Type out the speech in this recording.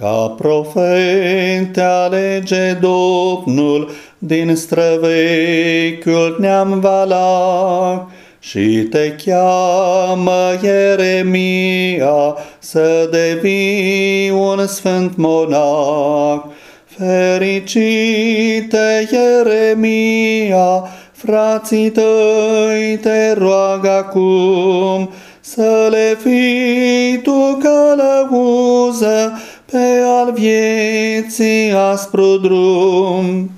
Ca profet te alege Domnul din străvechiul neam valac și te cheamă Ieremia să devii un sfânt monac. Fericite Ieremia, frații tăi te roagă acum să le fii tu călăuză pe al vieții aspru drum.